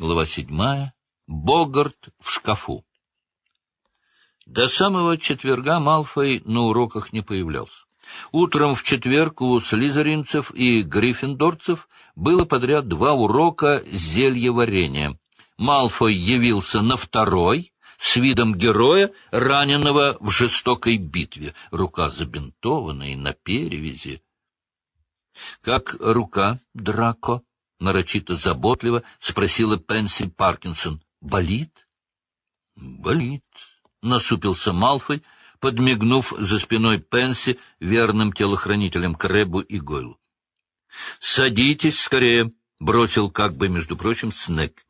Глава седьмая. Богарт в шкафу. До самого четверга Малфой на уроках не появлялся. Утром в четверг у слизеринцев и гриффиндорцев было подряд два урока зельеварения. Малфой явился на второй с видом героя, раненого в жестокой битве, рука забинтованная на перевязи. — Как рука, Драко? — нарочито заботливо спросила Пенси Паркинсон. — Болит? — Болит, — насупился Малфой, подмигнув за спиной Пенси верным телохранителем Крэбу и Гойлу. — Садитесь скорее, — бросил как бы, между прочим, Снег.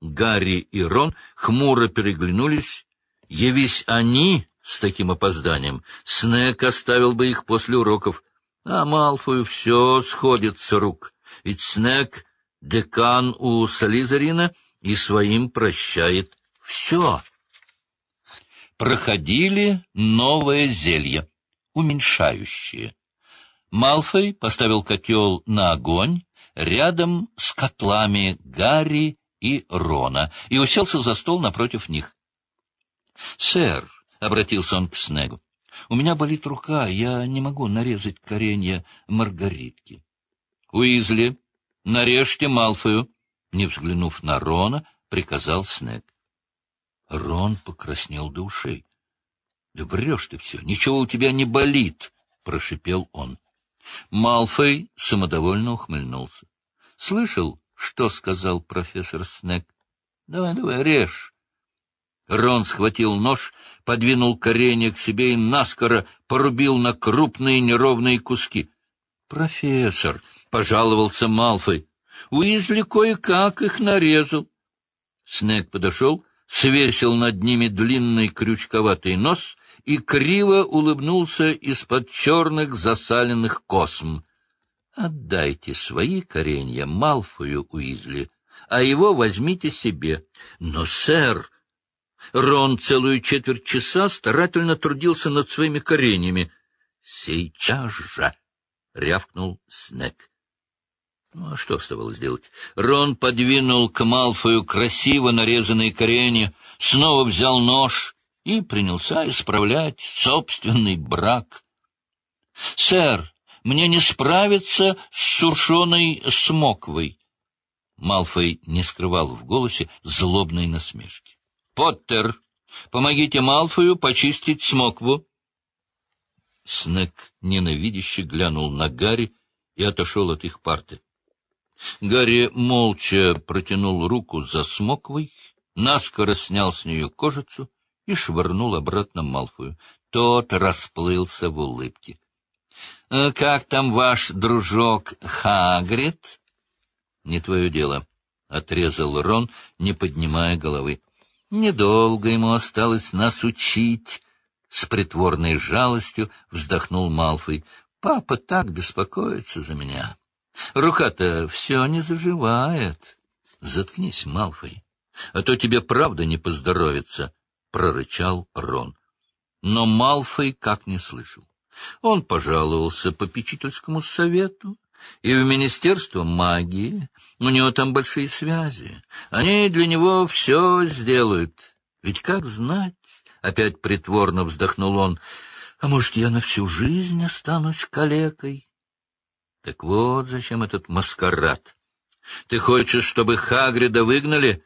Гарри и Рон хмуро переглянулись. Явись они с таким опозданием, Снег оставил бы их после уроков, а Малфою все сходит с рук. Ведь Снег — декан у Сализарина и своим прощает все. Проходили новое зелье, уменьшающее. Малфой поставил котел на огонь рядом с котлами Гарри и Рона и уселся за стол напротив них. — Сэр, — обратился он к Снегу, — у меня болит рука, я не могу нарезать коренья маргаритки. — Уизли, нарежьте Малфою, — не взглянув на Рона, приказал Снег. Рон покраснел до ушей. — Да врешь ты все, ничего у тебя не болит, — прошипел он. Малфой самодовольно ухмыльнулся. — Слышал, что сказал профессор Снег? — Давай, давай, режь. Рон схватил нож, подвинул коренья к себе и наскоро порубил на крупные неровные куски. — Профессор, — пожаловался Малфой, — Уизли кое-как их нарезал. Снег подошел, свесил над ними длинный крючковатый нос и криво улыбнулся из-под черных засаленных косм. Отдайте свои коренья Малфою Уизли, а его возьмите себе. Но, сэр, Рон целую четверть часа старательно трудился над своими кореньями. Сейчас же! — рявкнул Снег. Ну, а что оставалось делать? Рон подвинул к Малфою красиво нарезанные коренья, снова взял нож и принялся исправлять собственный брак. — Сэр, мне не справиться с сушеной смоквой. Малфой не скрывал в голосе злобной насмешки. — Поттер, помогите Малфою почистить смокву. Снег ненавидяще глянул на Гарри и отошел от их парты. Гарри молча протянул руку за смоквой, наскоро снял с нее кожицу и швырнул обратно Малфою. Тот расплылся в улыбке. Э, — Как там ваш дружок Хагрид? — Не твое дело, — отрезал Рон, не поднимая головы. — Недолго ему осталось нас учить. С притворной жалостью вздохнул Малфой. — Папа так беспокоится за меня. Рука-то все не заживает. — Заткнись, Малфой, а то тебе правда не поздоровится, — прорычал Рон. Но Малфой как не слышал. Он пожаловался попечительскому совету и в Министерство магии. У него там большие связи. Они для него все сделают. Ведь как знать? Опять притворно вздохнул он. А может, я на всю жизнь останусь калекой? Так вот зачем этот маскарад. Ты хочешь, чтобы Хагрида выгнали?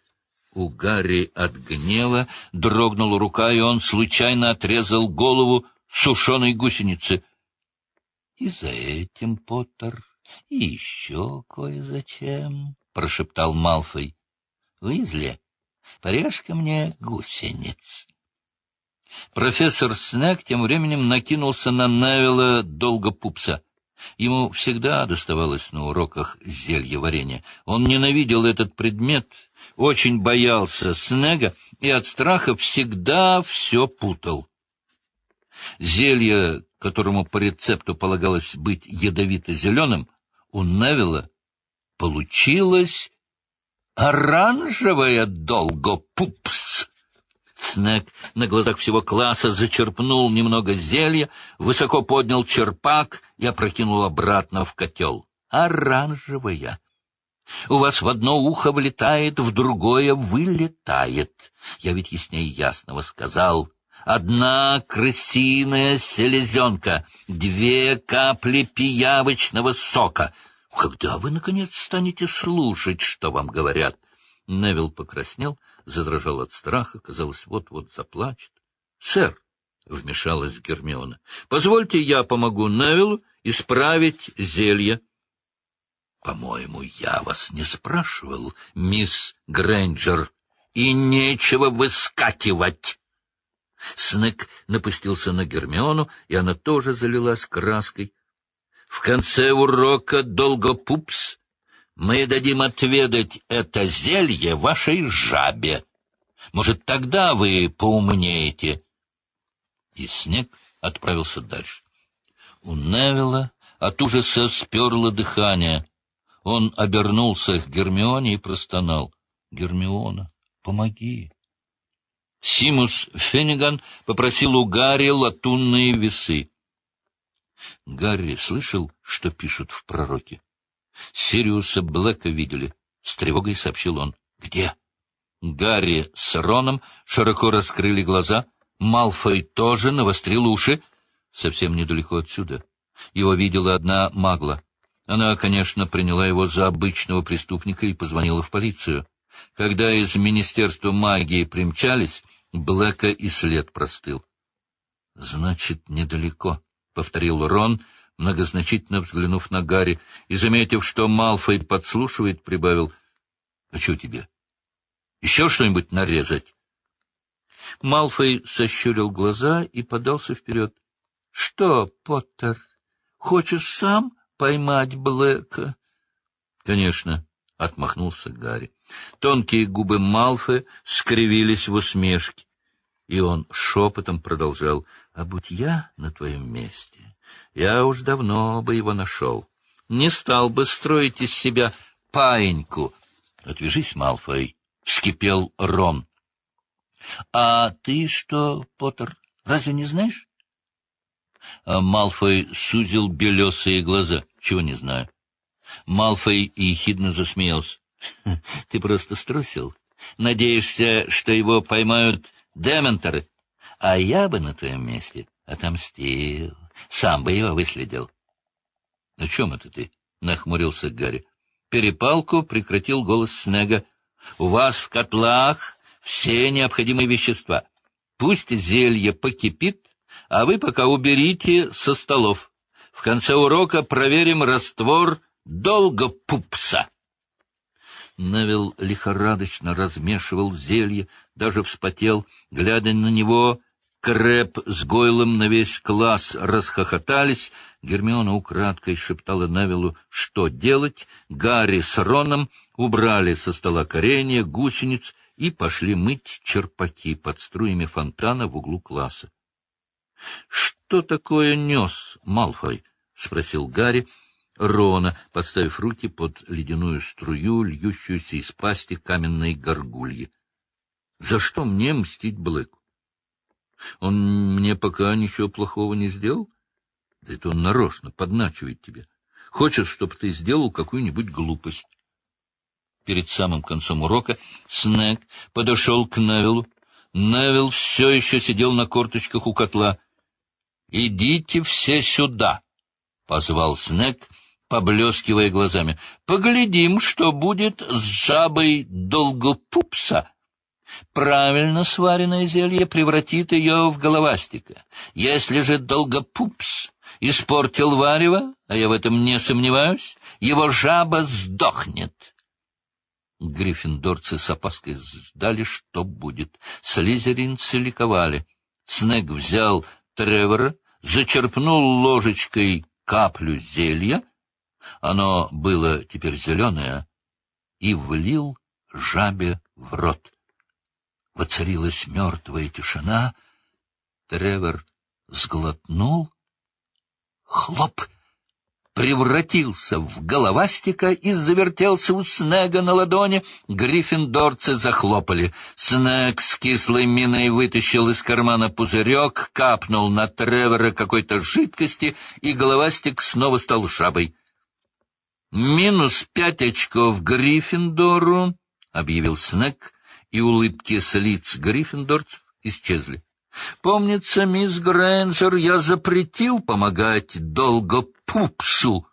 У Гарри от гнева дрогнула рука, и он случайно отрезал голову сушеной гусеницы. — И за этим, Поттер, и еще кое-зачем, — прошептал Малфой. — Уизли, порежь-ка мне гусениц. Профессор Снег тем временем накинулся на Невилла Долгопупса. Ему всегда доставалось на уроках зелье варенья. Он ненавидел этот предмет, очень боялся Снега и от страха всегда все путал. Зелье, которому по рецепту полагалось быть ядовито-зеленым, у Невилла получилось оранжевое долгопупс. Снег на глазах всего класса зачерпнул немного зелья, высоко поднял черпак и опрокинул обратно в котел. Оранжевая. У вас в одно ухо влетает, в другое вылетает. Я ведь яснее ясного сказал. Одна крысиная селезенка, две капли пиявочного сока. Когда вы, наконец, станете слушать, что вам говорят? Невил покраснел, задрожал от страха, казалось, вот-вот заплачет. — Сэр, — вмешалась Гермиона, — позвольте я помогу Невилу исправить зелье. — По-моему, я вас не спрашивал, мисс Грэнджер, и нечего выскакивать. Снег напустился на Гермиону, и она тоже залилась краской. В конце урока Долгопупс мы дадим отведать это зелье вашей жабе. Может, тогда вы поумнеете. И снег отправился дальше. У Невилла от ужаса сперло дыхание. Он обернулся к Гермионе и простонал. — Гермиона, помоги. Симус Фенниган попросил у Гарри латунные весы. Гарри слышал, что пишут в пророке. Сириуса Блэка видели. С тревогой сообщил он. — Где? Гарри с Роном широко раскрыли глаза. Малфой тоже навострил уши. Совсем недалеко отсюда. Его видела одна магла. Она, конечно, приняла его за обычного преступника и позвонила в полицию. Когда из Министерства магии примчались, Блэка и след простыл. — Значит, недалеко, — повторил Рон, многозначительно взглянув на Гарри, и, заметив, что Малфой подслушивает, прибавил. — А что тебе? Еще что-нибудь нарезать? Малфой сощурил глаза и подался вперед. — Что, Поттер, хочешь сам поймать Блэка? — Конечно, — отмахнулся Гарри. Тонкие губы Малфы скривились в усмешке, и он шепотом продолжал. — А будь я на твоем месте, я уж давно бы его нашел. Не стал бы строить из себя паиньку. — Отвяжись, Малфой, — вскипел Рон. — А ты что, Поттер, разве не знаешь? А Малфой сузил белесые глаза. Чего не знаю. Малфой ехидно засмеялся. — Ты просто струсил. Надеешься, что его поймают дементоры? А я бы на твоем месте отомстил. Сам бы его выследил. — О чем это ты? — нахмурился Гарри. Перепалку прекратил голос Снега. — У вас в котлах все необходимые вещества. Пусть зелье покипит, а вы пока уберите со столов. В конце урока проверим раствор долгопупса. Невил лихорадочно размешивал зелье, даже вспотел. Глядя на него, Крэп с Гойлом на весь класс расхохотались. Гермиона украдкой шептала Невилу, что делать. Гарри с Роном убрали со стола коренья, гусениц и пошли мыть черпаки под струями фонтана в углу класса. — Что такое нес, Малфой? — спросил Гарри. Рона, подставив руки под ледяную струю, льющуюся из пасти каменной горгульи. — За что мне мстить Блэку? Он мне пока ничего плохого не сделал? Да это он нарочно подначивает тебе. Хочет, чтобы ты сделал какую-нибудь глупость. Перед самым концом урока Снег подошел к Невилу. Невил все еще сидел на корточках у котла. — Идите все сюда! — позвал Снег поблескивая глазами. — Поглядим, что будет с жабой долгопупса. Правильно сваренное зелье превратит ее в головастика. Если же долгопупс испортил варево, а я в этом не сомневаюсь, его жаба сдохнет. Гриффиндорцы с опаской ждали, что будет. Слизеринцы ликовали. Снег взял Тревора, зачерпнул ложечкой каплю зелья, оно было теперь зеленое, и влил жабе в рот. Воцарилась мертвая тишина. Тревор сглотнул. Хлоп! Превратился в головастика и завертелся у Снега на ладони. Гриффиндорцы захлопали. Снег с кислой миной вытащил из кармана пузырек, капнул на Тревора какой-то жидкости, и головастик снова стал жабой. «Минус пять очков Гриффиндору», — объявил Снег, и улыбки с лиц Гриффиндорцев исчезли. «Помнится, мисс Грэнджер, я запретил помогать долго пупсу.